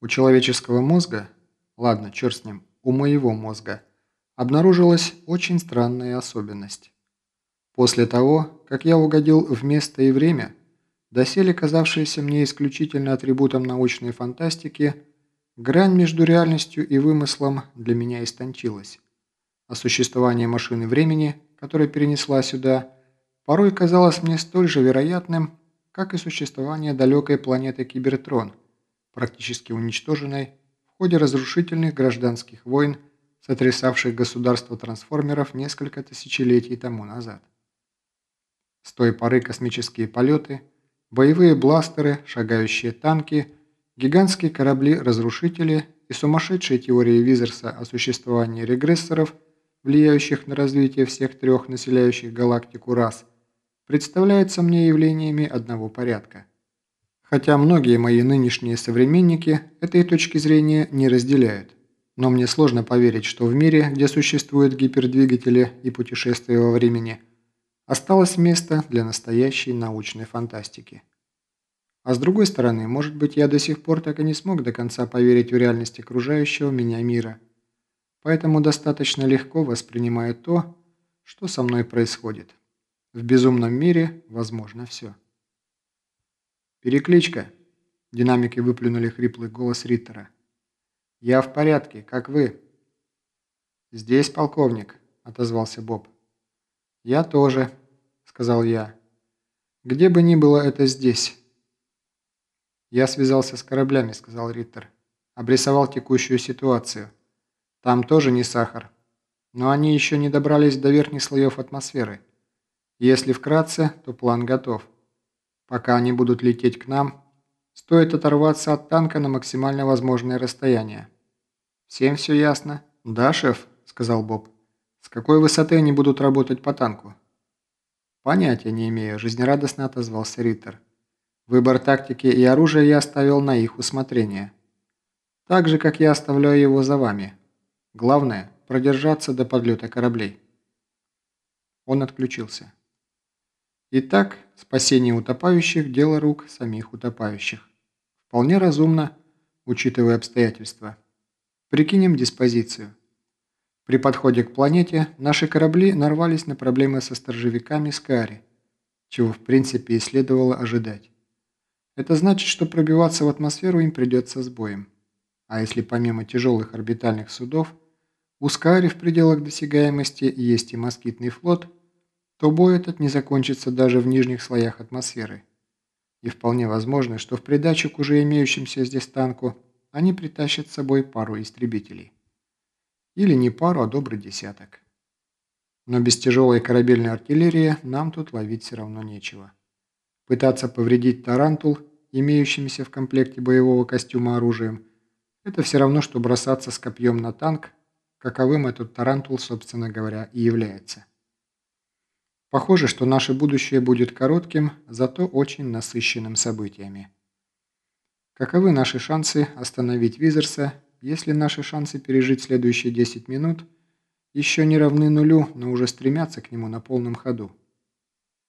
У человеческого мозга, ладно, черт с ним, у моего мозга, обнаружилась очень странная особенность. После того, как я угодил в место и время, доселе казавшееся мне исключительно атрибутом научной фантастики, грань между реальностью и вымыслом для меня истончилась, а существование машины времени, которая перенесла сюда, порой казалось мне столь же вероятным, как и существование далекой планеты Кибертрон, практически уничтоженной в ходе разрушительных гражданских войн, сотрясавших государство трансформеров несколько тысячелетий тому назад. С той поры космические полеты, боевые бластеры, шагающие танки, гигантские корабли-разрушители и сумасшедшие теории Визерса о существовании регрессоров, влияющих на развитие всех трех населяющих галактику рас – представляются мне явлениями одного порядка. Хотя многие мои нынешние современники этой точки зрения не разделяют. Но мне сложно поверить, что в мире, где существуют гипердвигатели и путешествия во времени, осталось место для настоящей научной фантастики. А с другой стороны, может быть, я до сих пор так и не смог до конца поверить в реальность окружающего меня мира. Поэтому достаточно легко воспринимаю то, что со мной происходит. В безумном мире возможно все. «Перекличка!» – динамики выплюнули хриплый голос Риттера. «Я в порядке, как вы?» «Здесь полковник», – отозвался Боб. «Я тоже», – сказал я. «Где бы ни было это здесь». «Я связался с кораблями», – сказал Риттер. «Обрисовал текущую ситуацию. Там тоже не сахар. Но они еще не добрались до верхних слоев атмосферы. Если вкратце, то план готов. Пока они будут лететь к нам, стоит оторваться от танка на максимально возможное расстояние. Всем все ясно? Да, шеф, сказал Боб. С какой высоты они будут работать по танку? Понятия не имею, жизнерадостно отозвался Риттер. Выбор тактики и оружия я оставил на их усмотрение. Так же, как я оставляю его за вами. Главное – продержаться до подлета кораблей. Он отключился. Итак, спасение утопающих – дело рук самих утопающих. Вполне разумно, учитывая обстоятельства. Прикинем диспозицию. При подходе к планете наши корабли нарвались на проблемы со сторожевиками Скари, чего в принципе и следовало ожидать. Это значит, что пробиваться в атмосферу им придется с боем. А если помимо тяжелых орбитальных судов у Скари в пределах досягаемости есть и москитный флот – то бой этот не закончится даже в нижних слоях атмосферы. И вполне возможно, что в придачу к уже имеющимся здесь танку они притащат с собой пару истребителей. Или не пару, а добрый десяток. Но без тяжелой корабельной артиллерии нам тут ловить все равно нечего. Пытаться повредить тарантул, имеющимся в комплекте боевого костюма оружием, это все равно, что бросаться с копьем на танк, каковым этот тарантул, собственно говоря, и является. Похоже, что наше будущее будет коротким, зато очень насыщенным событиями. Каковы наши шансы остановить Визерса, если наши шансы пережить следующие 10 минут еще не равны нулю, но уже стремятся к нему на полном ходу?